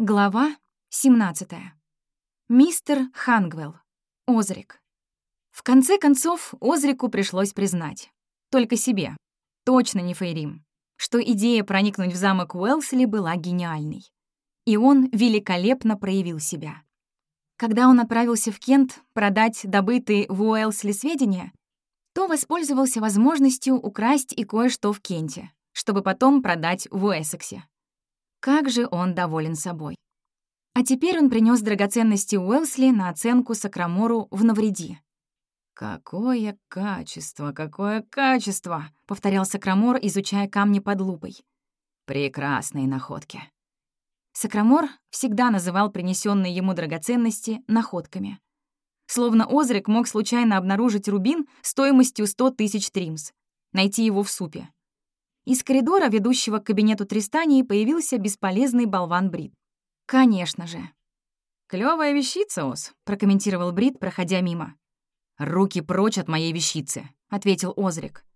Глава 17. Мистер Хангвелл. Озрик. В конце концов, Озрику пришлось признать. Только себе. Точно не Фейрим. Что идея проникнуть в замок Уэлсли была гениальной. И он великолепно проявил себя. Когда он отправился в Кент продать добытые в Уэлсли сведения, то воспользовался возможностью украсть и кое-что в Кенте, чтобы потом продать в Уэссексе. Как же он доволен собой. А теперь он принес драгоценности Уэлсли на оценку Сакрамору в навреди. «Какое качество, какое качество!» — повторял Сакрамор, изучая камни под лупой. «Прекрасные находки». Сакрамор всегда называл принесенные ему драгоценности находками. Словно Озрик мог случайно обнаружить рубин стоимостью 100 тысяч тримс, найти его в супе. Из коридора, ведущего к кабинету Тристании, появился бесполезный болван Брит. «Конечно же». «Клёвая вещица, Оз», — прокомментировал Брит, проходя мимо. «Руки прочь от моей вещицы», — ответил Озрик.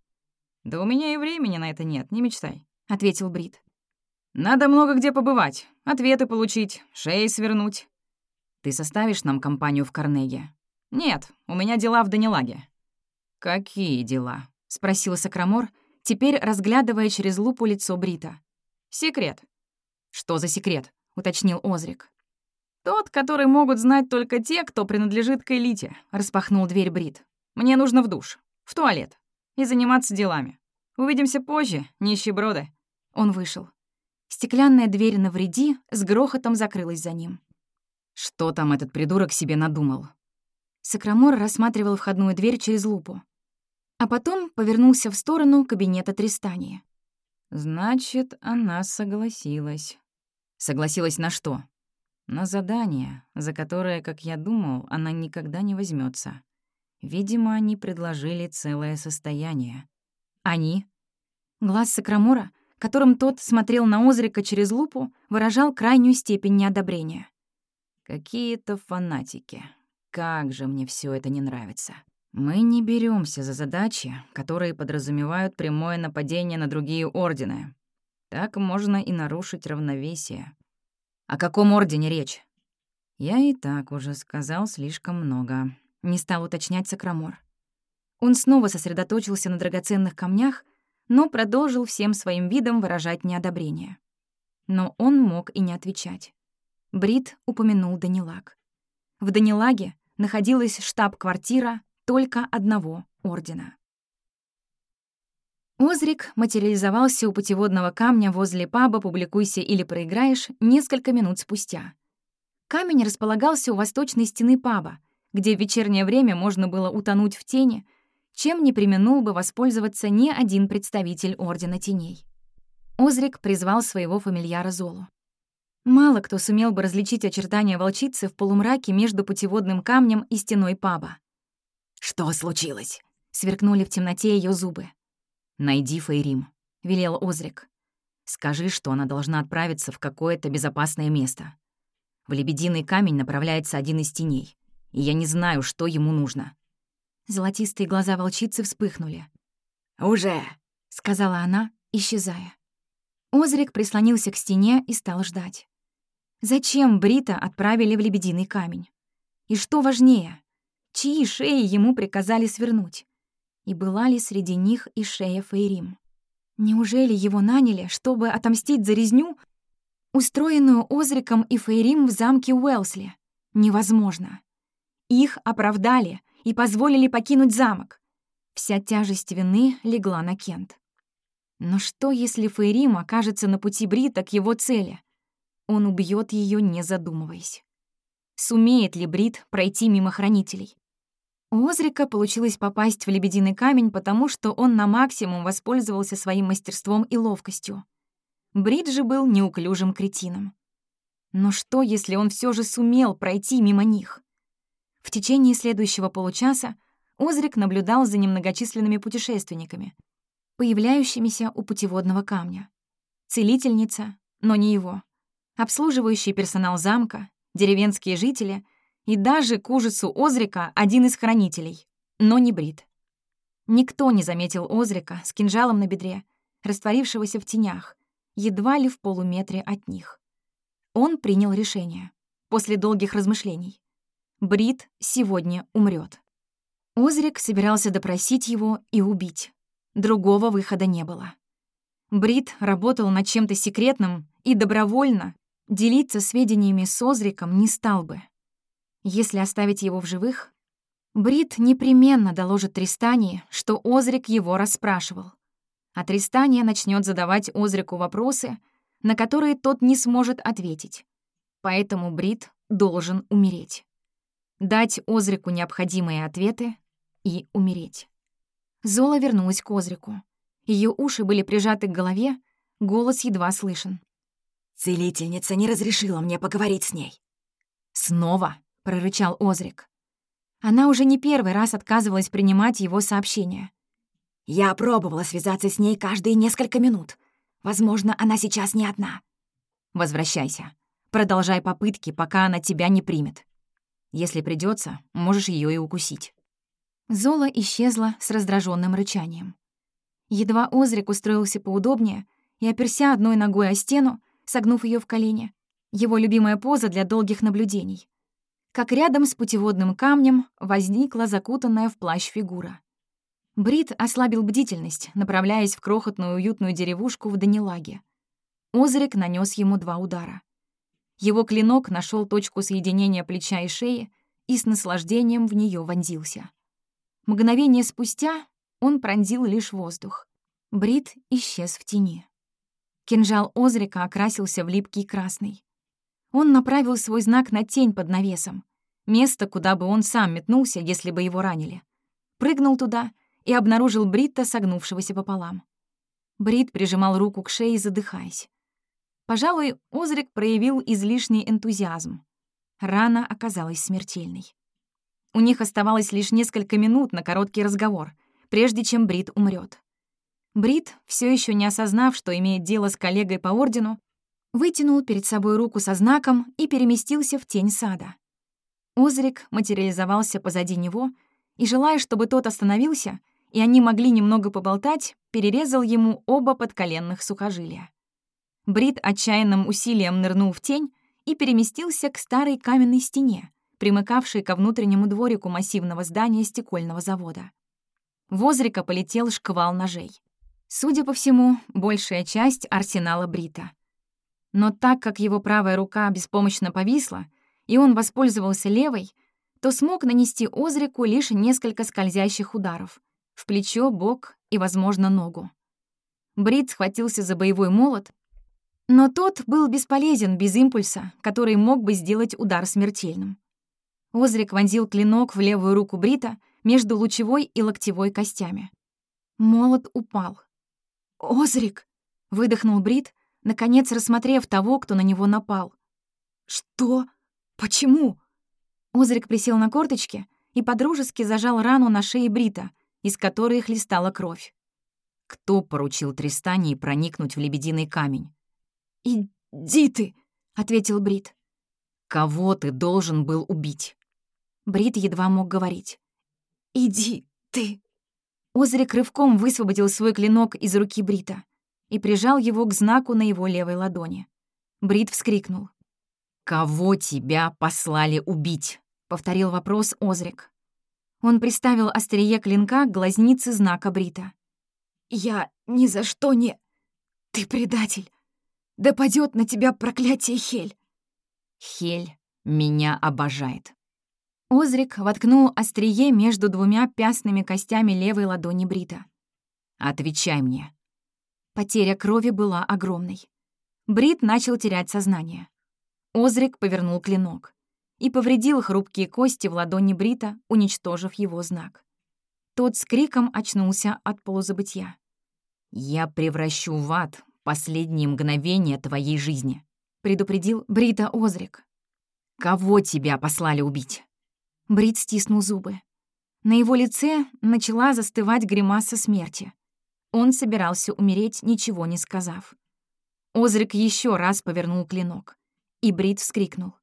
«Да у меня и времени на это нет, не мечтай», — ответил Брит. «Надо много где побывать, ответы получить, шеи свернуть». «Ты составишь нам компанию в Карнеге?» «Нет, у меня дела в Данилаге». «Какие дела?» — спросил Сакрамор, теперь разглядывая через лупу лицо Брита. «Секрет». «Что за секрет?» — уточнил Озрик. «Тот, который могут знать только те, кто принадлежит к элите», — распахнул дверь Брит. «Мне нужно в душ, в туалет и заниматься делами. Увидимся позже, нищеброды». Он вышел. Стеклянная дверь на вреди с грохотом закрылась за ним. «Что там этот придурок себе надумал?» Сакрамор рассматривал входную дверь через лупу а потом повернулся в сторону кабинета Тристания. «Значит, она согласилась». «Согласилась на что?» «На задание, за которое, как я думал, она никогда не возьмется. Видимо, они предложили целое состояние». «Они?» Глаз Сакрамора, которым тот смотрел на Озрика через лупу, выражал крайнюю степень неодобрения. «Какие-то фанатики. Как же мне все это не нравится». Мы не беремся за задачи, которые подразумевают прямое нападение на другие ордены. Так можно и нарушить равновесие. О каком ордене речь? Я и так уже сказал слишком много. Не стал уточнять Сакрамор. Он снова сосредоточился на драгоценных камнях, но продолжил всем своим видом выражать неодобрение. Но он мог и не отвечать. Брит упомянул Данилаг. В Данилаге находилась штаб-квартира только одного ордена. Озрик материализовался у путеводного камня возле паба «Публикуйся или проиграешь» несколько минут спустя. Камень располагался у восточной стены паба, где в вечернее время можно было утонуть в тени, чем не применул бы воспользоваться ни один представитель Ордена Теней. Озрик призвал своего фамильяра Золу. Мало кто сумел бы различить очертания волчицы в полумраке между путеводным камнем и стеной паба. «Что случилось?» — сверкнули в темноте ее зубы. «Найди Фейрим», — велел Озрик. «Скажи, что она должна отправиться в какое-то безопасное место. В лебединый камень направляется один из теней, и я не знаю, что ему нужно». Золотистые глаза волчицы вспыхнули. «Уже!» — сказала она, исчезая. Озрик прислонился к стене и стал ждать. Зачем Брита отправили в лебединый камень? И что важнее, чьи шеи ему приказали свернуть. И была ли среди них и шея Фейрим? Неужели его наняли, чтобы отомстить за резню, устроенную Озриком и Фейрим в замке Уэлсли? Невозможно. Их оправдали и позволили покинуть замок. Вся тяжесть вины легла на Кент. Но что, если Фейрим окажется на пути Брита к его цели? Он убьет ее, не задумываясь. Сумеет ли Брит пройти мимо хранителей? У Озрика получилось попасть в лебединый камень, потому что он на максимум воспользовался своим мастерством и ловкостью. Бриджи был неуклюжим кретином. Но что, если он все же сумел пройти мимо них? В течение следующего получаса Озрик наблюдал за немногочисленными путешественниками, появляющимися у путеводного камня. Целительница, но не его. Обслуживающий персонал замка, деревенские жители и даже, к ужасу Озрика, один из хранителей, но не Брит. Никто не заметил Озрика с кинжалом на бедре, растворившегося в тенях, едва ли в полуметре от них. Он принял решение. После долгих размышлений. Брит сегодня умрет. Озрик собирался допросить его и убить. Другого выхода не было. Брит работал над чем-то секретным и добровольно делиться сведениями с Озриком не стал бы. Если оставить его в живых, Брит непременно доложит Тристане, что Озрик его расспрашивал. А Тристания начнет задавать Озрику вопросы, на которые тот не сможет ответить. Поэтому Брит должен умереть. Дать Озрику необходимые ответы и умереть. Зола вернулась к Озрику. Ее уши были прижаты к голове, голос едва слышен. «Целительница не разрешила мне поговорить с ней». «Снова?» — прорычал Озрик. Она уже не первый раз отказывалась принимать его сообщения. «Я пробовала связаться с ней каждые несколько минут. Возможно, она сейчас не одна». «Возвращайся. Продолжай попытки, пока она тебя не примет. Если придется, можешь ее и укусить». Зола исчезла с раздраженным рычанием. Едва Озрик устроился поудобнее и, оперся одной ногой о стену, согнув ее в колени, его любимая поза для долгих наблюдений, как рядом с путеводным камнем возникла закутанная в плащ фигура. Брит ослабил бдительность, направляясь в крохотную уютную деревушку в Данилаге. Озрик нанес ему два удара. Его клинок нашел точку соединения плеча и шеи и с наслаждением в нее вонзился. Мгновение спустя он пронзил лишь воздух. Брит исчез в тени. Кинжал Озрика окрасился в липкий красный. Он направил свой знак на тень под навесом, место, куда бы он сам метнулся, если бы его ранили. Прыгнул туда и обнаружил Бритта, согнувшегося пополам. Брит прижимал руку к шее, задыхаясь. Пожалуй, Озрик проявил излишний энтузиазм. Рана оказалась смертельной. У них оставалось лишь несколько минут на короткий разговор, прежде чем Брит умрет. Брит, все еще не осознав, что имеет дело с коллегой по ордену, вытянул перед собой руку со знаком и переместился в тень сада. Озрик материализовался позади него и, желая, чтобы тот остановился, и они могли немного поболтать, перерезал ему оба подколенных сухожилия. Брит отчаянным усилием нырнул в тень и переместился к старой каменной стене, примыкавшей ко внутреннему дворику массивного здания стекольного завода. В Озрика полетел шквал ножей. Судя по всему, большая часть арсенала Брита. Но так как его правая рука беспомощно повисла, и он воспользовался левой, то смог нанести Озрику лишь несколько скользящих ударов — в плечо, бок и, возможно, ногу. Брит схватился за боевой молот, но тот был бесполезен без импульса, который мог бы сделать удар смертельным. Озрик вонзил клинок в левую руку Брита между лучевой и локтевой костями. Молот упал. «Озрик!» — выдохнул Брит, наконец рассмотрев того, кто на него напал. «Что? Почему?» Озрик присел на корточки и подружески зажал рану на шее Брита, из которой хлестала кровь. Кто поручил Тристании проникнуть в лебединый камень? «Иди ты!» — ответил Брит. «Кого ты должен был убить?» Брит едва мог говорить. «Иди ты!» Озрик рывком высвободил свой клинок из руки Брита и прижал его к знаку на его левой ладони. Брит вскрикнул. «Кого тебя послали убить?» — повторил вопрос Озрик. Он приставил острие клинка к глазнице знака Брита. «Я ни за что не... Ты предатель! Да падёт на тебя проклятие Хель!» «Хель меня обожает», Озрик воткнул острие между двумя пястными костями левой ладони Брита. «Отвечай мне». Потеря крови была огромной. Брит начал терять сознание. Озрик повернул клинок и повредил хрупкие кости в ладони Брита, уничтожив его знак. Тот с криком очнулся от полузабытия. «Я превращу в ад последние мгновения твоей жизни», — предупредил Брита Озрик. «Кого тебя послали убить?» Брит стиснул зубы. На его лице начала застывать гримаса смерти. Он собирался умереть, ничего не сказав. Озрик еще раз повернул клинок, и Брит вскрикнул.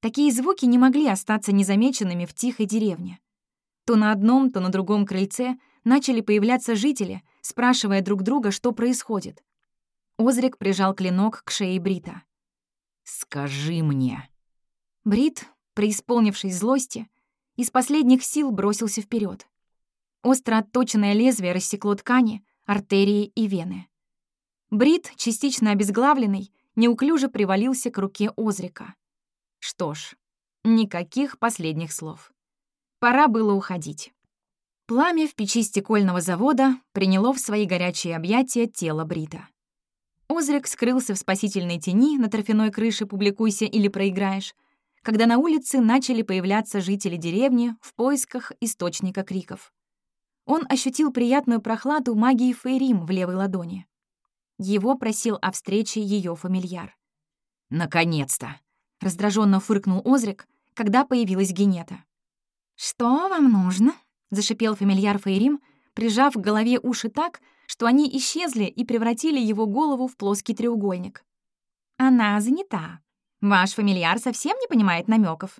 Такие звуки не могли остаться незамеченными в тихой деревне. То на одном, то на другом крыльце начали появляться жители, спрашивая друг друга, что происходит. Озрик прижал клинок к шее Брита. «Скажи мне». Брит, преисполнившись злости, из последних сил бросился вперед. Остро отточенное лезвие рассекло ткани, артерии и вены. Брит, частично обезглавленный, неуклюже привалился к руке Озрика. Что ж, никаких последних слов. Пора было уходить. Пламя в печи стекольного завода приняло в свои горячие объятия тело Брита. Озрик скрылся в спасительной тени на торфяной крыше «Публикуйся или проиграешь», когда на улице начали появляться жители деревни в поисках источника криков. Он ощутил приятную прохладу магии Фейрим в левой ладони. Его просил о встрече ее фамильяр. «Наконец-то!» — раздраженно фыркнул Озрик, когда появилась Генета. «Что вам нужно?» — зашипел фамильяр Фейрим, прижав к голове уши так, что они исчезли и превратили его голову в плоский треугольник. «Она занята. Ваш фамильяр совсем не понимает намеков.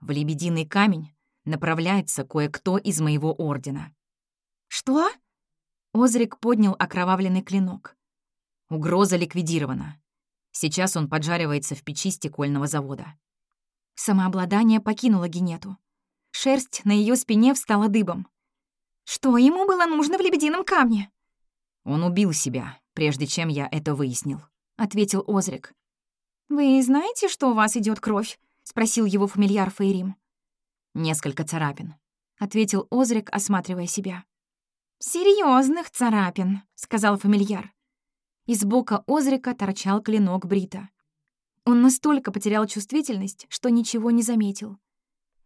В лебединый камень направляется кое-кто из моего ордена. «Что?» Озрик поднял окровавленный клинок. Угроза ликвидирована. Сейчас он поджаривается в печи стекольного завода. Самообладание покинуло Генету. Шерсть на ее спине встала дыбом. Что ему было нужно в лебедином камне? Он убил себя, прежде чем я это выяснил, ответил Озрик. Вы знаете, что у вас идет кровь? спросил его фамильяр Фейрим. Несколько царапин, ответил Озрик, осматривая себя. Серьезных царапин, сказал фамильяр. Из бока Озрика торчал клинок Брита. Он настолько потерял чувствительность, что ничего не заметил.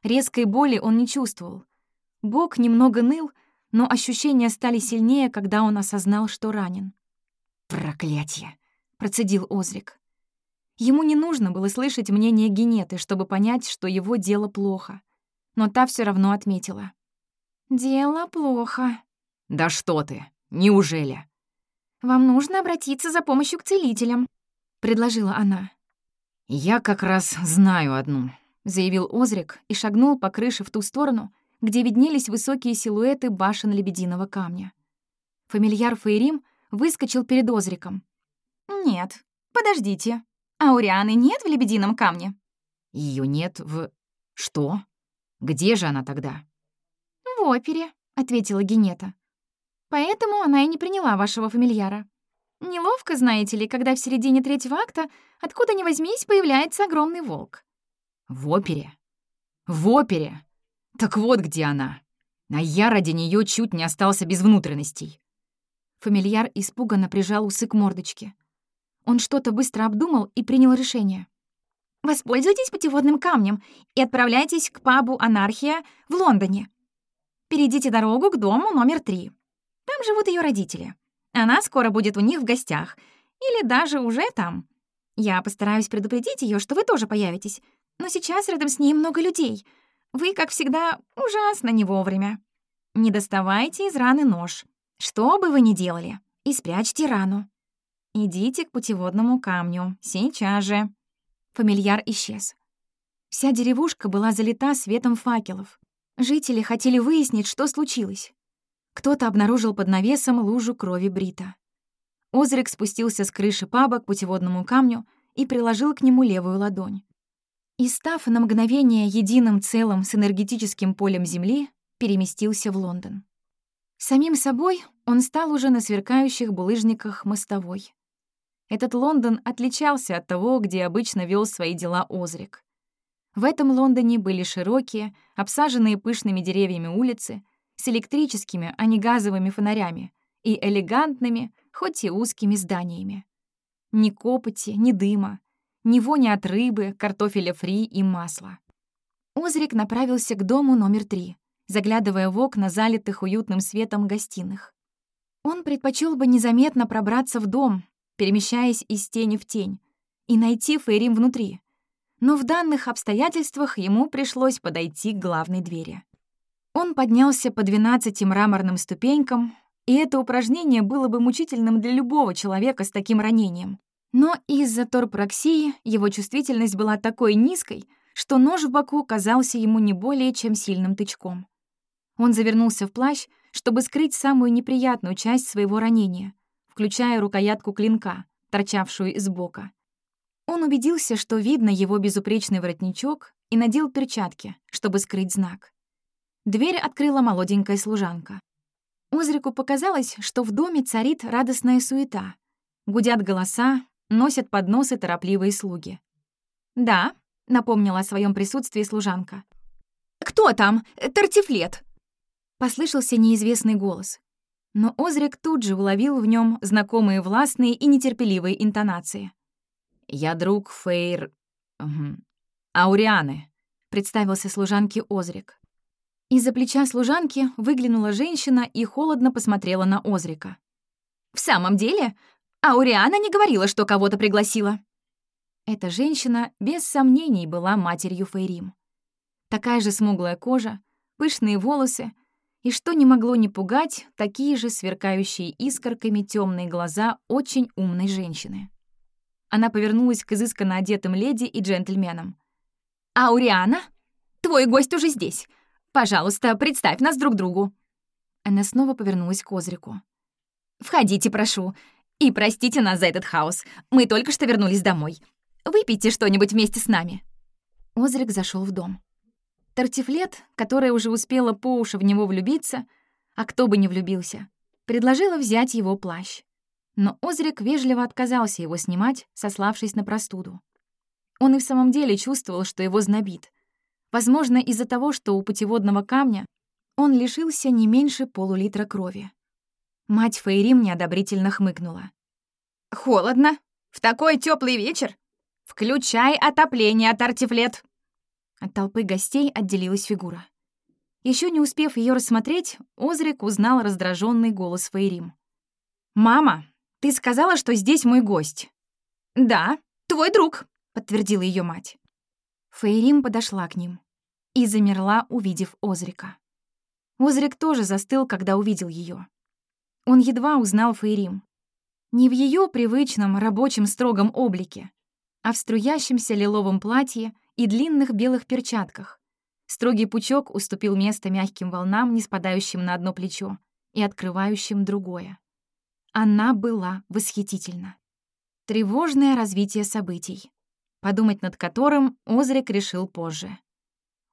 Резкой боли он не чувствовал. Бок немного ныл, но ощущения стали сильнее, когда он осознал, что ранен. «Проклятье!» — процедил Озрик. Ему не нужно было слышать мнение Генеты, чтобы понять, что его дело плохо. Но та все равно отметила. «Дело плохо». «Да что ты! Неужели?» «Вам нужно обратиться за помощью к целителям», — предложила она. «Я как раз знаю одну», — заявил Озрик и шагнул по крыше в ту сторону, где виднелись высокие силуэты башен лебединого камня. Фамильяр Фейрим выскочил перед Озриком. «Нет, подождите. Аурианы нет в лебедином камне?» Ее нет в... Что? Где же она тогда?» «В опере», — ответила Генета. «Поэтому она и не приняла вашего фамильяра. Неловко, знаете ли, когда в середине третьего акта откуда ни возьмись появляется огромный волк. В опере? В опере? Так вот где она. А я ради нее чуть не остался без внутренностей. Фамильяр испуганно прижал усы к мордочке. Он что-то быстро обдумал и принял решение. «Воспользуйтесь путеводным камнем и отправляйтесь к пабу «Анархия» в Лондоне. Перейдите дорогу к дому номер три. Там живут ее родители. Она скоро будет у них в гостях. Или даже уже там. Я постараюсь предупредить ее, что вы тоже появитесь, но сейчас рядом с ней много людей. Вы, как всегда, ужасно не вовремя. Не доставайте из раны нож. Что бы вы ни делали, и спрячьте рану. Идите к путеводному камню, сейчас же». Фамильяр исчез. Вся деревушка была залита светом факелов. Жители хотели выяснить, что случилось. Кто-то обнаружил под навесом лужу крови Брита. Озрик спустился с крыши паба к путеводному камню и приложил к нему левую ладонь и, став на мгновение единым целым с энергетическим полем Земли, переместился в Лондон. Самим собой он стал уже на сверкающих булыжниках мостовой. Этот Лондон отличался от того, где обычно вел свои дела Озрик. В этом Лондоне были широкие, обсаженные пышными деревьями улицы с электрическими, а не газовыми фонарями и элегантными, хоть и узкими зданиями. Ни копоти, ни дыма, ни вони от рыбы, картофеля фри и масла. Озрик направился к дому номер три, заглядывая в окна, залитых уютным светом гостиных. Он предпочел бы незаметно пробраться в дом, перемещаясь из тени в тень, и найти Фейрим внутри. Но в данных обстоятельствах ему пришлось подойти к главной двери. Он поднялся по 12 мраморным ступенькам, и это упражнение было бы мучительным для любого человека с таким ранением. Но из-за торпроксии его чувствительность была такой низкой, что нож в боку казался ему не более чем сильным тычком. Он завернулся в плащ, чтобы скрыть самую неприятную часть своего ранения, включая рукоятку клинка, торчавшую из бока. Он убедился, что видно его безупречный воротничок и надел перчатки, чтобы скрыть знак. Дверь открыла молоденькая служанка. Озрику показалось, что в доме царит радостная суета. Гудят голоса, носят подносы торопливые слуги. «Да», — напомнила о своем присутствии служанка. «Кто там? Тортифлет!» Послышался неизвестный голос. Но Озрик тут же уловил в нем знакомые властные и нетерпеливые интонации. «Я друг Фейр... Угу. Аурианы», — представился служанке Озрик. Из-за плеча служанки выглянула женщина и холодно посмотрела на Озрика. «В самом деле? Ауриана не говорила, что кого-то пригласила». Эта женщина без сомнений была матерью Фейрим. Такая же смуглая кожа, пышные волосы и, что не могло не пугать, такие же сверкающие искорками темные глаза очень умной женщины. Она повернулась к изысканно одетым леди и джентльменам. «Ауриана, твой гость уже здесь. Пожалуйста, представь нас друг другу». Она снова повернулась к Озрику. «Входите, прошу. И простите нас за этот хаос. Мы только что вернулись домой. Выпейте что-нибудь вместе с нами». Озрик зашел в дом. Тартифлет, которая уже успела по уши в него влюбиться, а кто бы не влюбился, предложила взять его плащ но Озрик вежливо отказался его снимать, сославшись на простуду. Он и в самом деле чувствовал, что его знобит. Возможно, из-за того, что у путеводного камня он лишился не меньше полулитра крови. Мать Фейрим неодобрительно хмыкнула. «Холодно. В такой теплый вечер. Включай отопление, Тартифлет!» От толпы гостей отделилась фигура. Еще не успев ее рассмотреть, Озрик узнал раздраженный голос Фейрим. «Мама, ты сказала, что здесь мой гость». «Да, твой друг», — подтвердила ее мать. Фейрим подошла к ним и замерла, увидев Озрика. Озрик тоже застыл, когда увидел ее. Он едва узнал Фейрим. Не в ее привычном рабочем строгом облике, а в струящемся лиловом платье и длинных белых перчатках. Строгий пучок уступил место мягким волнам, не спадающим на одно плечо и открывающим другое. Она была восхитительна. Тревожное развитие событий, подумать над которым Озрик решил позже.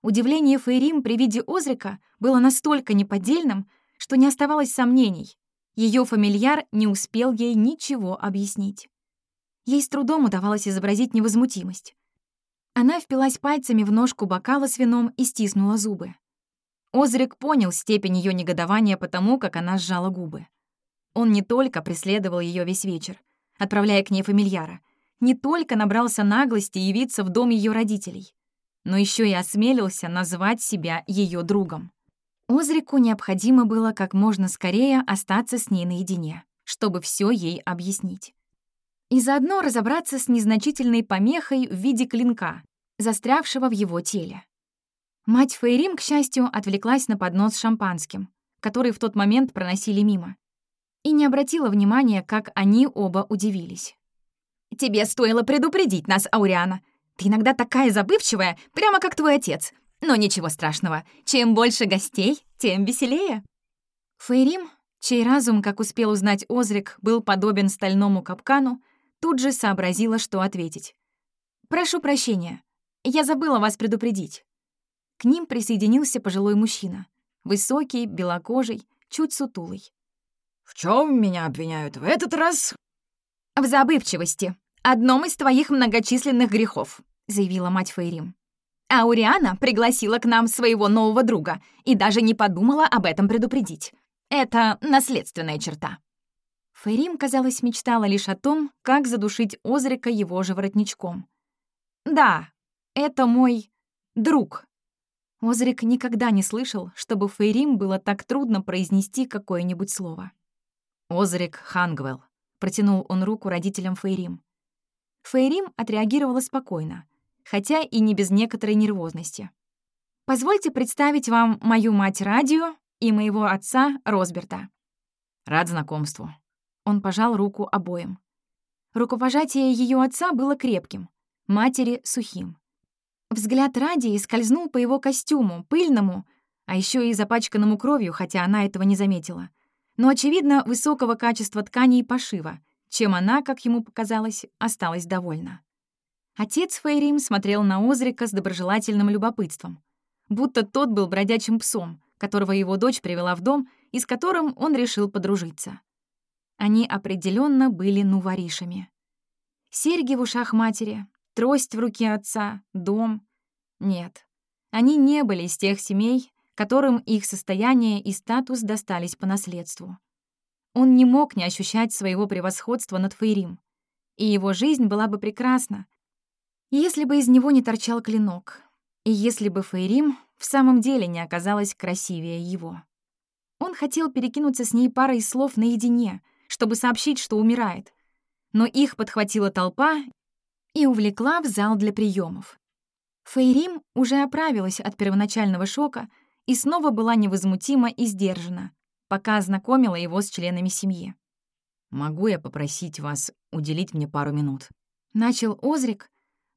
Удивление Фейрим при виде Озрика было настолько неподдельным, что не оставалось сомнений. Ее фамильяр не успел ей ничего объяснить. Ей с трудом удавалось изобразить невозмутимость. Она впилась пальцами в ножку бокала с вином и стиснула зубы. Озрик понял степень ее негодования потому, как она сжала губы. Он не только преследовал ее весь вечер, отправляя к ней фамильяра, не только набрался наглости явиться в дом ее родителей, но еще и осмелился назвать себя ее другом. Озрику необходимо было как можно скорее остаться с ней наедине, чтобы все ей объяснить. И заодно разобраться с незначительной помехой в виде клинка, застрявшего в его теле. Мать Фейрим, к счастью, отвлеклась на поднос с шампанским, который в тот момент проносили мимо и не обратила внимания, как они оба удивились. «Тебе стоило предупредить нас, Ауриана. Ты иногда такая забывчивая, прямо как твой отец. Но ничего страшного. Чем больше гостей, тем веселее». Фейрим, чей разум, как успел узнать Озрик, был подобен стальному капкану, тут же сообразила, что ответить. «Прошу прощения. Я забыла вас предупредить». К ним присоединился пожилой мужчина. Высокий, белокожий, чуть сутулый. «В чем меня обвиняют в этот раз?» «В забывчивости. Одном из твоих многочисленных грехов», — заявила мать Фейрим. «Ауриана пригласила к нам своего нового друга и даже не подумала об этом предупредить. Это наследственная черта». Фейрим, казалось, мечтала лишь о том, как задушить Озрика его же воротничком. «Да, это мой друг». Озрик никогда не слышал, чтобы Фейрим было так трудно произнести какое-нибудь слово. «Озрик Хангвелл», — протянул он руку родителям Фейрим. Фейрим отреагировала спокойно, хотя и не без некоторой нервозности. «Позвольте представить вам мою мать Радио и моего отца Росберта». «Рад знакомству». Он пожал руку обоим. Рукопожатие ее отца было крепким, матери — сухим. Взгляд Радии скользнул по его костюму, пыльному, а еще и запачканному кровью, хотя она этого не заметила — но, очевидно, высокого качества ткани и пошива, чем она, как ему показалось, осталась довольна. Отец Фейрим смотрел на Озрика с доброжелательным любопытством, будто тот был бродячим псом, которого его дочь привела в дом и с которым он решил подружиться. Они определенно были нуворишами. Серьги в ушах матери, трость в руке отца, дом. Нет, они не были из тех семей, которым их состояние и статус достались по наследству. Он не мог не ощущать своего превосходства над Фейрим, и его жизнь была бы прекрасна, если бы из него не торчал клинок, и если бы Фейрим в самом деле не оказалась красивее его. Он хотел перекинуться с ней парой слов наедине, чтобы сообщить, что умирает, но их подхватила толпа и увлекла в зал для приемов. Фейрим уже оправилась от первоначального шока и снова была невозмутима и сдержана, пока ознакомила его с членами семьи. «Могу я попросить вас уделить мне пару минут?» Начал Озрик,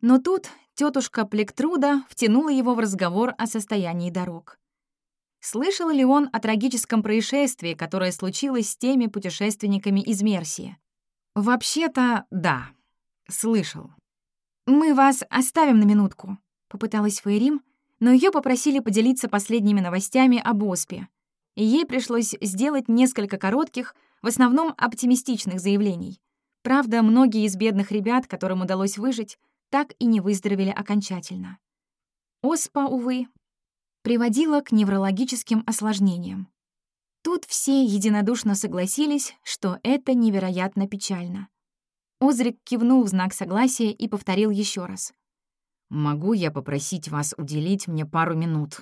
но тут тетушка Плектруда втянула его в разговор о состоянии дорог. Слышал ли он о трагическом происшествии, которое случилось с теми путешественниками из Мерсии? «Вообще-то, да, слышал». «Мы вас оставим на минутку», — попыталась Фейрим, но ее попросили поделиться последними новостями об Оспе, и ей пришлось сделать несколько коротких, в основном оптимистичных заявлений. Правда, многие из бедных ребят, которым удалось выжить, так и не выздоровели окончательно. Оспа, увы, приводила к неврологическим осложнениям. Тут все единодушно согласились, что это невероятно печально. Озрик кивнул в знак согласия и повторил еще раз. «Могу я попросить вас уделить мне пару минут?»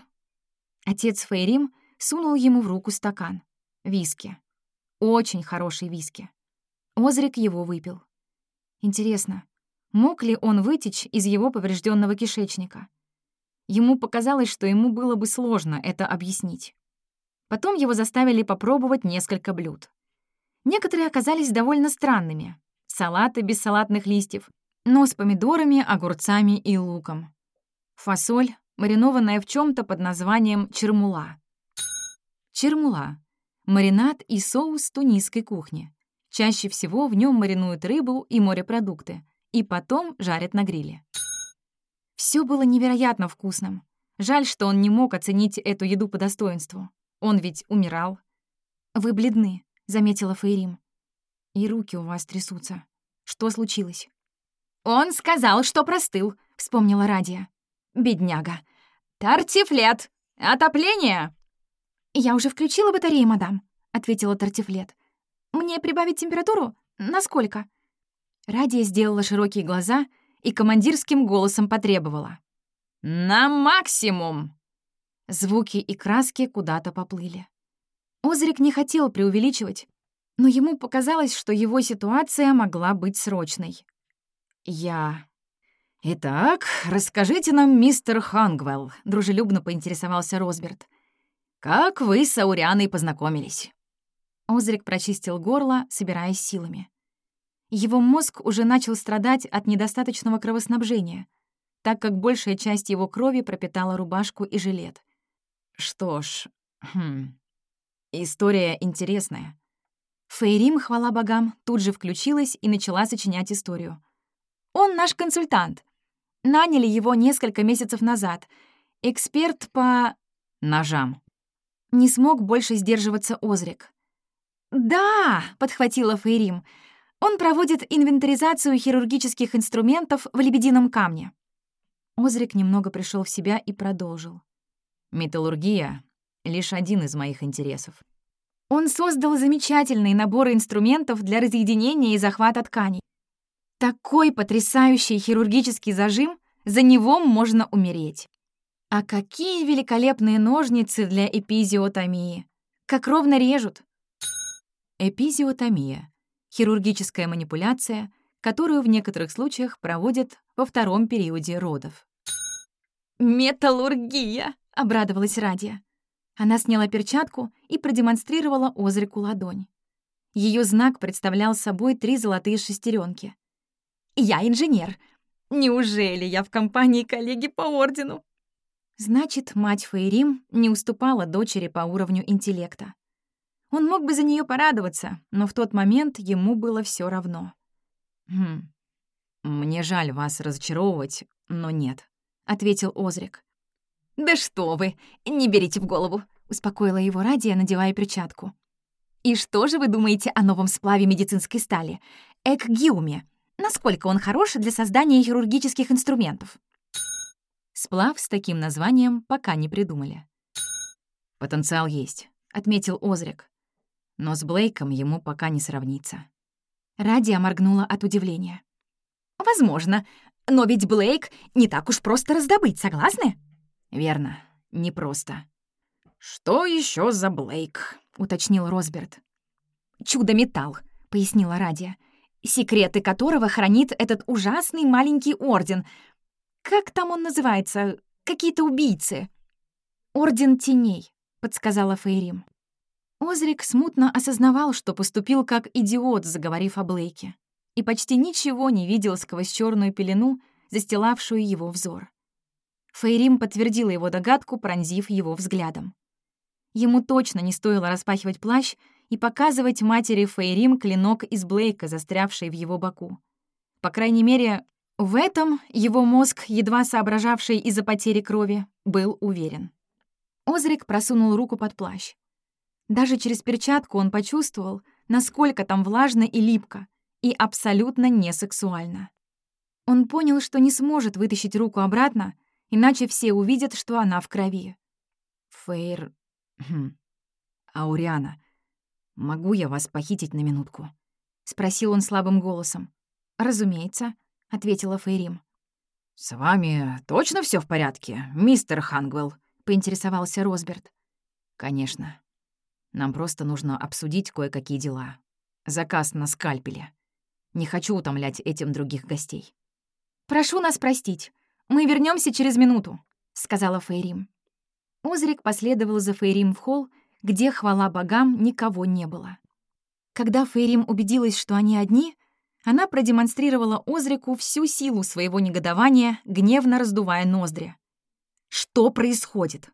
Отец Фейрим сунул ему в руку стакан. Виски. Очень хороший виски. Озрик его выпил. Интересно, Мог ли он вытечь из его поврежденного кишечника? Ему показалось, что ему было бы сложно это объяснить. Потом его заставили попробовать несколько блюд. Некоторые оказались довольно странными. Салаты без салатных листьев, но с помидорами, огурцами и луком. Фасоль, маринованная в чем то под названием чермула. Чермула — маринад и соус тунисской кухни. Чаще всего в нем маринуют рыбу и морепродукты — и потом жарят на гриле. Все было невероятно вкусным. Жаль, что он не мог оценить эту еду по достоинству. Он ведь умирал. «Вы бледны», — заметила Фейрим. «И руки у вас трясутся. Что случилось?» «Он сказал, что простыл», — вспомнила Радия. «Бедняга. Тартифлет! Отопление!» «Я уже включила батареи, мадам», — ответила Тартифлет. «Мне прибавить температуру? Насколько?» Радия сделала широкие глаза и командирским голосом потребовала. «На максимум!» Звуки и краски куда-то поплыли. Озрик не хотел преувеличивать, но ему показалось, что его ситуация могла быть срочной. «Я...» «Итак, расскажите нам, мистер Хангвелл», — дружелюбно поинтересовался Росберт. «Как вы с Аурианой познакомились?» Озрик прочистил горло, собираясь силами. Его мозг уже начал страдать от недостаточного кровоснабжения, так как большая часть его крови пропитала рубашку и жилет. Что ж, хм, история интересная. Фейрим, хвала богам, тут же включилась и начала сочинять историю. «Он наш консультант. Наняли его несколько месяцев назад. Эксперт по...» «Ножам». Не смог больше сдерживаться Озрик. «Да!» — подхватила Фейрим — он проводит инвентаризацию хирургических инструментов в лебедином камне». Озрик немного пришел в себя и продолжил. «Металлургия — лишь один из моих интересов. Он создал замечательный набор инструментов для разъединения и захвата тканей. Такой потрясающий хирургический зажим, за него можно умереть. А какие великолепные ножницы для эпизиотомии! Как ровно режут! Эпизиотомия хирургическая манипуляция, которую в некоторых случаях проводят во втором периоде родов. «Металлургия!» — обрадовалась Радия. Она сняла перчатку и продемонстрировала Озрику ладонь. Ее знак представлял собой три золотые шестеренки. «Я инженер. Неужели я в компании коллеги по ордену?» Значит, мать Фейрим не уступала дочери по уровню интеллекта. Он мог бы за нее порадоваться, но в тот момент ему было все равно. «Хм, «Мне жаль вас разочаровывать, но нет», — ответил Озрик. «Да что вы, не берите в голову», — успокоила его Радия, надевая перчатку. «И что же вы думаете о новом сплаве медицинской стали? Экгиуме. Насколько он хорош для создания хирургических инструментов?» Сплав с таким названием пока не придумали. «Потенциал есть», — отметил Озрик. «Но с Блейком ему пока не сравнится». Радия моргнула от удивления. «Возможно. Но ведь Блейк не так уж просто раздобыть, согласны?» «Верно. Непросто». «Что еще за Блейк?» — уточнил Росберт. «Чудо-металл», — пояснила Радия, «секреты которого хранит этот ужасный маленький орден. Как там он называется? Какие-то убийцы». «Орден теней», — подсказала Фейрим. Озрик смутно осознавал, что поступил как идиот, заговорив о Блейке, и почти ничего не видел сквозь черную пелену, застилавшую его взор. Фейрим подтвердила его догадку, пронзив его взглядом. Ему точно не стоило распахивать плащ и показывать матери Фейрим клинок из Блейка, застрявший в его боку. По крайней мере, в этом его мозг, едва соображавший из-за потери крови, был уверен. Озрик просунул руку под плащ. Даже через перчатку он почувствовал, насколько там влажно и липко, и абсолютно не сексуально. Он понял, что не сможет вытащить руку обратно, иначе все увидят, что она в крови. «Фейр... Хм. Ауриана, могу я вас похитить на минутку?» — спросил он слабым голосом. «Разумеется», — ответила Фейрим. «С вами точно все в порядке, мистер Хангвелл?» — поинтересовался Росберт. «Конечно. Нам просто нужно обсудить кое-какие дела. Заказ на скальпеле. Не хочу утомлять этим других гостей». «Прошу нас простить. Мы вернемся через минуту», — сказала Фейрим. Озрик последовал за Фейрим в холл, где, хвала богам, никого не было. Когда Фейрим убедилась, что они одни, она продемонстрировала Озрику всю силу своего негодования, гневно раздувая ноздри. «Что происходит?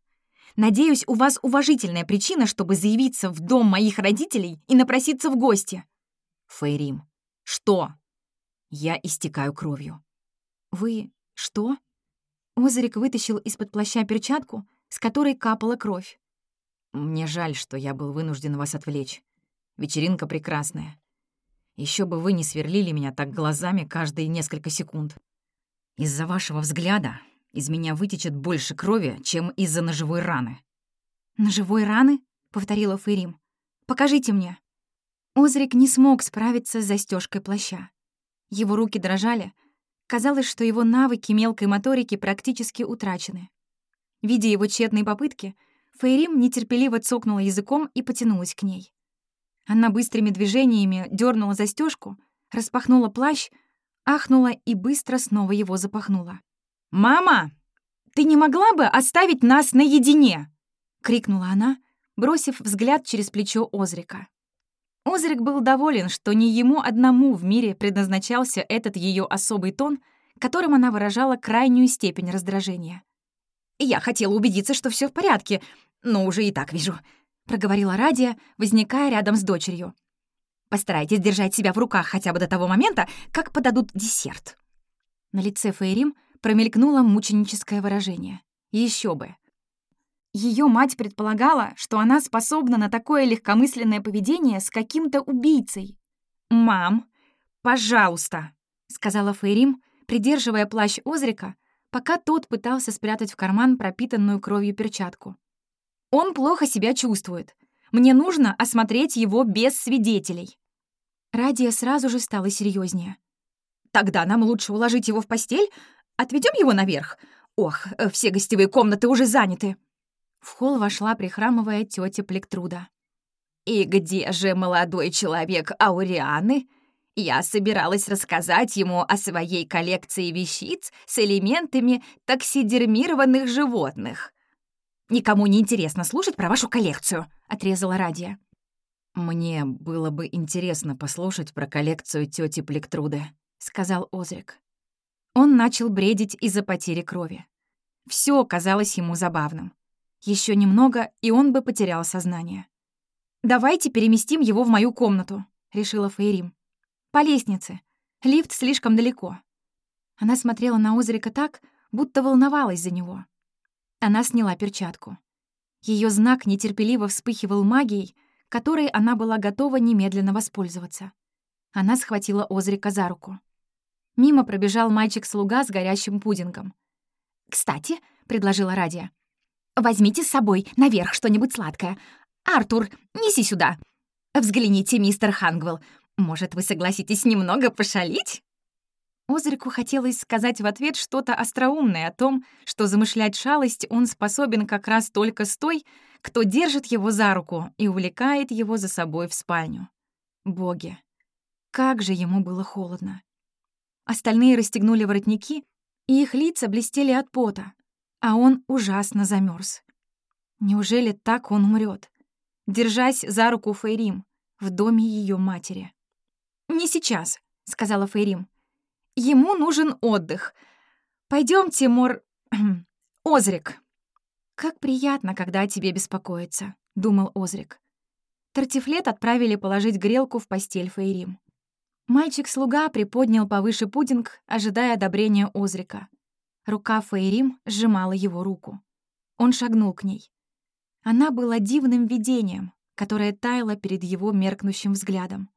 Надеюсь, у вас уважительная причина, чтобы заявиться в дом моих родителей и напроситься в гости». «Фейрим, что?» «Я истекаю кровью». «Вы что?» Озрик вытащил из-под плаща перчатку, с которой капала кровь. «Мне жаль, что я был вынужден вас отвлечь. Вечеринка прекрасная. Еще бы вы не сверлили меня так глазами каждые несколько секунд. Из-за вашего взгляда из меня вытечет больше крови, чем из-за ножевой раны». «Ножевой раны?» — повторила Фейрим. «Покажите мне». Озрик не смог справиться с застежкой плаща. Его руки дрожали. Казалось, что его навыки мелкой моторики практически утрачены. Видя его тщетные попытки, Фейрим нетерпеливо цокнула языком и потянулась к ней. Она быстрыми движениями дернула застежку, распахнула плащ, ахнула и быстро снова его запахнула. «Мама, ты не могла бы оставить нас наедине?» — крикнула она, бросив взгляд через плечо Озрика. Озрик был доволен, что не ему одному в мире предназначался этот ее особый тон, которым она выражала крайнюю степень раздражения. «Я хотела убедиться, что все в порядке, но уже и так вижу», — проговорила Радия, возникая рядом с дочерью. «Постарайтесь держать себя в руках хотя бы до того момента, как подадут десерт». На лице Фейрим промелькнуло мученическое выражение. Еще бы. Ее мать предполагала, что она способна на такое легкомысленное поведение с каким-то убийцей. «Мам, пожалуйста», — сказала Фейрим, придерживая плащ Озрика, пока тот пытался спрятать в карман пропитанную кровью перчатку. «Он плохо себя чувствует. Мне нужно осмотреть его без свидетелей». Радия сразу же стала серьезнее. «Тогда нам лучше уложить его в постель, отведем его наверх. Ох, все гостевые комнаты уже заняты». В холл вошла прихрамывая тетя Плектруда. «И где же молодой человек Аурианы?» Я собиралась рассказать ему о своей коллекции вещиц с элементами таксидермированных животных. «Никому не интересно слушать про вашу коллекцию», — отрезала Радия. «Мне было бы интересно послушать про коллекцию тети Плектруды», — сказал Озрик. Он начал бредить из-за потери крови. Все казалось ему забавным. Еще немного, и он бы потерял сознание. «Давайте переместим его в мою комнату», — решила Фейрим. «По лестнице. Лифт слишком далеко. Она смотрела на Озрика так, будто волновалась за него. Она сняла перчатку. Ее знак нетерпеливо вспыхивал магией, которой она была готова немедленно воспользоваться. Она схватила Озрика за руку. Мимо пробежал мальчик-слуга с горящим пудингом. «Кстати», — предложила Радия, — «возьмите с собой наверх что-нибудь сладкое. Артур, неси сюда. Взгляните, мистер Хангвелл, может, вы согласитесь немного пошалить?» Озрику хотелось сказать в ответ что-то остроумное о том, что замышлять шалость он способен как раз только с той, кто держит его за руку и увлекает его за собой в спальню. Боги, как же ему было холодно. Остальные расстегнули воротники, и их лица блестели от пота, а он ужасно замерз. Неужели так он умрет, держась за руку Фейрим в доме ее матери? «Не сейчас», — сказала Фейрим. «Ему нужен отдых. Пойдемте, Мор... Озрик». «Как приятно, когда о тебе беспокоятся», — думал Озрик. Тартифлет отправили положить грелку в постель Фейрим. Мальчик-слуга приподнял повыше пудинг, ожидая одобрения Озрика. Рука Фейрим сжимала его руку. Он шагнул к ней. Она была дивным видением, которое таяло перед его меркнущим взглядом.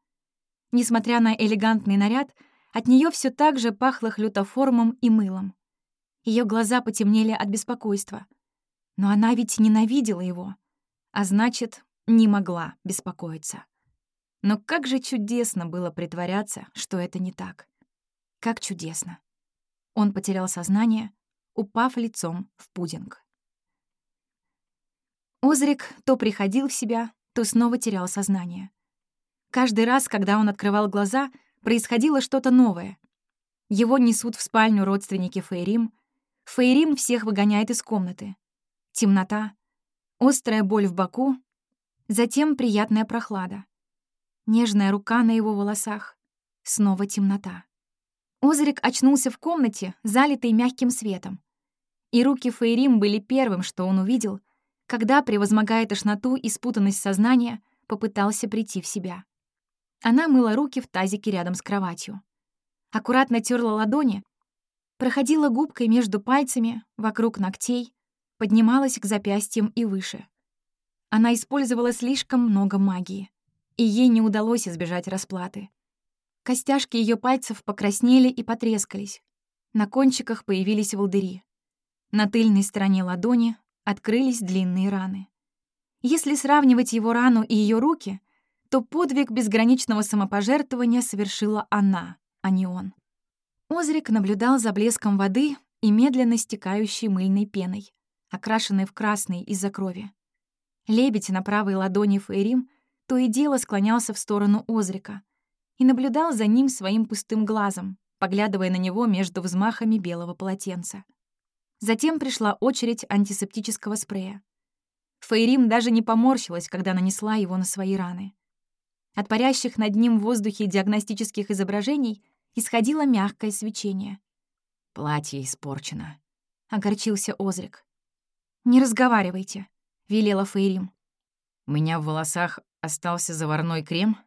Несмотря на элегантный наряд, от нее все так же пахло хлютоформом и мылом. Ее глаза потемнели от беспокойства. Но она ведь ненавидела его, а значит, не могла беспокоиться. Но как же чудесно было притворяться, что это не так. Как чудесно. Он потерял сознание, упав лицом в пудинг. Озрик то приходил в себя, то снова терял сознание. Каждый раз, когда он открывал глаза, происходило что-то новое. Его несут в спальню родственники Фейрим. Фейрим всех выгоняет из комнаты. Темнота, острая боль в боку, затем приятная прохлада. Нежная рука на его волосах. Снова темнота. Озрик очнулся в комнате, залитой мягким светом. И руки Фейрим были первым, что он увидел, когда, превозмогая тошноту и спутанность сознания, попытался прийти в себя. Она мыла руки в тазике рядом с кроватью. Аккуратно терла ладони, проходила губкой между пальцами, вокруг ногтей, поднималась к запястьям и выше. Она использовала слишком много магии и ей не удалось избежать расплаты. Костяшки ее пальцев покраснели и потрескались. На кончиках появились волдыри. На тыльной стороне ладони открылись длинные раны. Если сравнивать его рану и ее руки, то подвиг безграничного самопожертвования совершила она, а не он. Озрик наблюдал за блеском воды и медленно стекающей мыльной пеной, окрашенной в красный из-за крови. Лебедь на правой ладони Фейрим — то и дело склонялся в сторону Озрика и наблюдал за ним своим пустым глазом, поглядывая на него между взмахами белого полотенца. Затем пришла очередь антисептического спрея. Фейрим даже не поморщилась, когда нанесла его на свои раны. От парящих над ним в воздухе диагностических изображений исходило мягкое свечение. «Платье испорчено», — огорчился Озрик. «Не разговаривайте», — велела Фейрим. «У меня в волосах Остался заварной крем?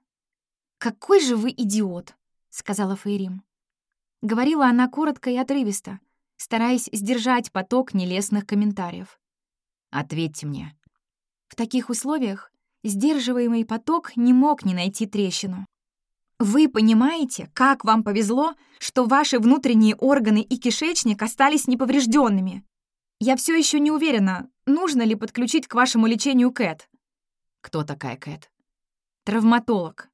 «Какой же вы идиот!» — сказала Фейрим. Говорила она коротко и отрывисто, стараясь сдержать поток нелестных комментариев. «Ответьте мне». В таких условиях сдерживаемый поток не мог не найти трещину. «Вы понимаете, как вам повезло, что ваши внутренние органы и кишечник остались неповрежденными? Я все еще не уверена, нужно ли подключить к вашему лечению Кэт. Кто такая Кэт? Травматолог.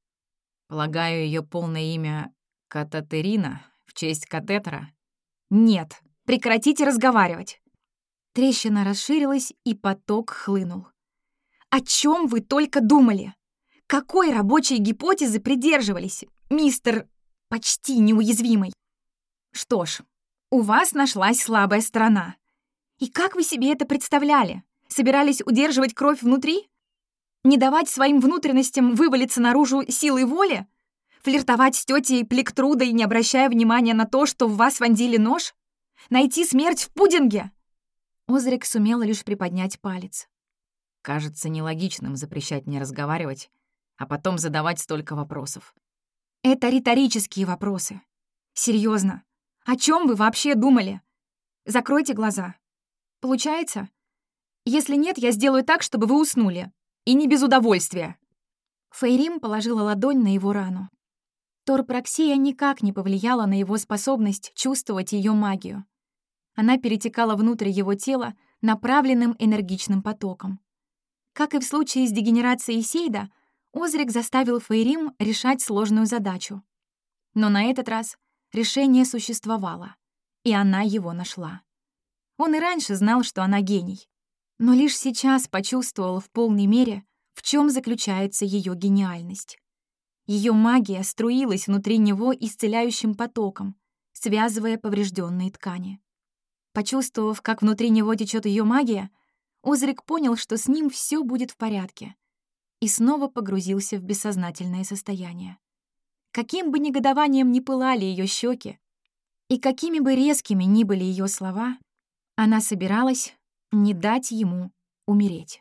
Полагаю, ее полное имя Кататерина в честь катетера? Нет, прекратите разговаривать. Трещина расширилась, и поток хлынул. О чем вы только думали? Какой рабочей гипотезы придерживались, мистер почти неуязвимый? Что ж, у вас нашлась слабая сторона. И как вы себе это представляли? Собирались удерживать кровь внутри? Не давать своим внутренностям вывалиться наружу силой воли? Флиртовать с тетей Плектрудой, не обращая внимания на то, что в вас вонзили нож? Найти смерть в пудинге?» Озрик сумел лишь приподнять палец. «Кажется нелогичным запрещать мне разговаривать, а потом задавать столько вопросов». «Это риторические вопросы. Серьезно, О чем вы вообще думали? Закройте глаза. Получается? Если нет, я сделаю так, чтобы вы уснули. И не без удовольствия». Фейрим положила ладонь на его рану. Торпраксия никак не повлияла на его способность чувствовать ее магию. Она перетекала внутрь его тела направленным энергичным потоком. Как и в случае с дегенерацией Сейда, Озрик заставил Фейрим решать сложную задачу. Но на этот раз решение существовало, и она его нашла. Он и раньше знал, что она гений, но лишь сейчас почувствовал в полной мере, в чем заключается ее гениальность. Ее магия струилась внутри него исцеляющим потоком, связывая поврежденные ткани. Почувствовав, как внутри него течет ее магия, Озрик понял, что с ним все будет в порядке, и снова погрузился в бессознательное состояние. Каким бы негодованием ни пылали ее щеки, и какими бы резкими ни были ее слова, она собиралась не дать ему умереть.